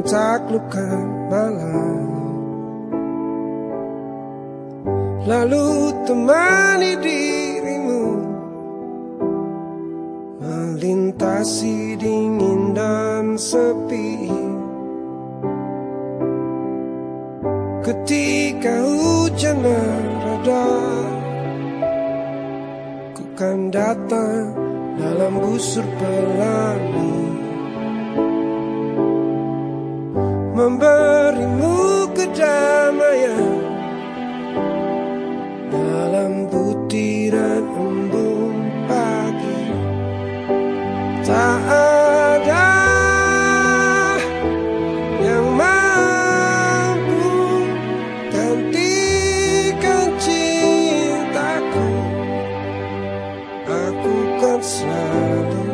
taklukkan malam. Lalu temani dirimu. Melintasi dingin dan sepi. Ketika hujan mereda Ku kan datang dalam busur pelangi Memberimu kedamaian. Dalam butiran embun pagi Tak ada yang mampu gantikan cintaku. Aku kan selalu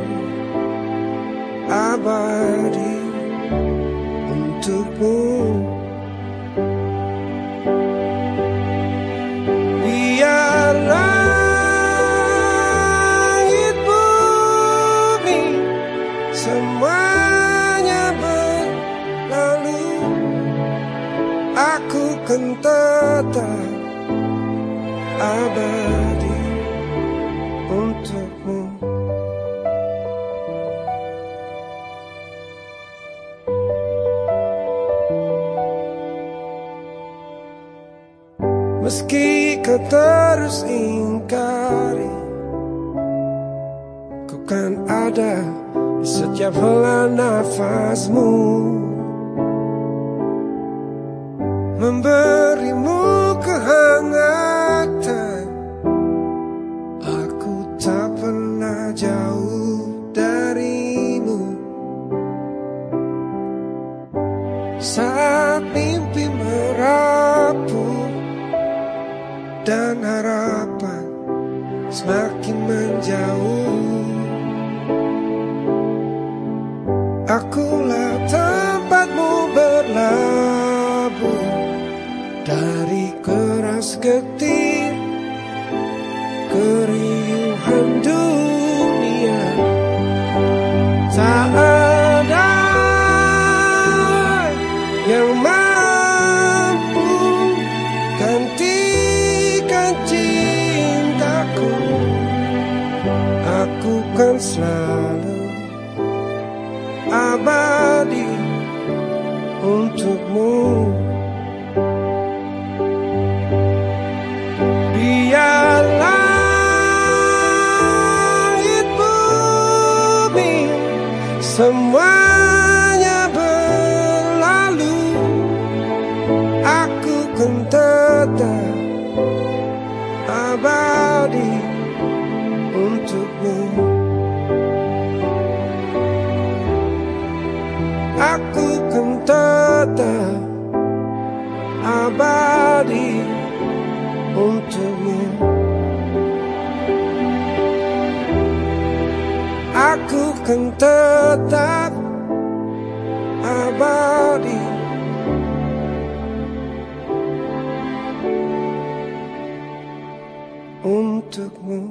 abadi untukmu Biar langit bumi semuanya berlalu. Aku kan tetap abadi untukmu Meski kau terus ingkari Ku kan ada di setiap hela nafasmu. Memberimu kehangatan Aku tak pernah jauh darimu. Saat dan harapan semakin menjauh. Akulah selalu abadi untukmu. Biar langit bumi semuanya berlalu. Aku kan tetap abadi untukmu Aku kan tetap abadi. Untukmu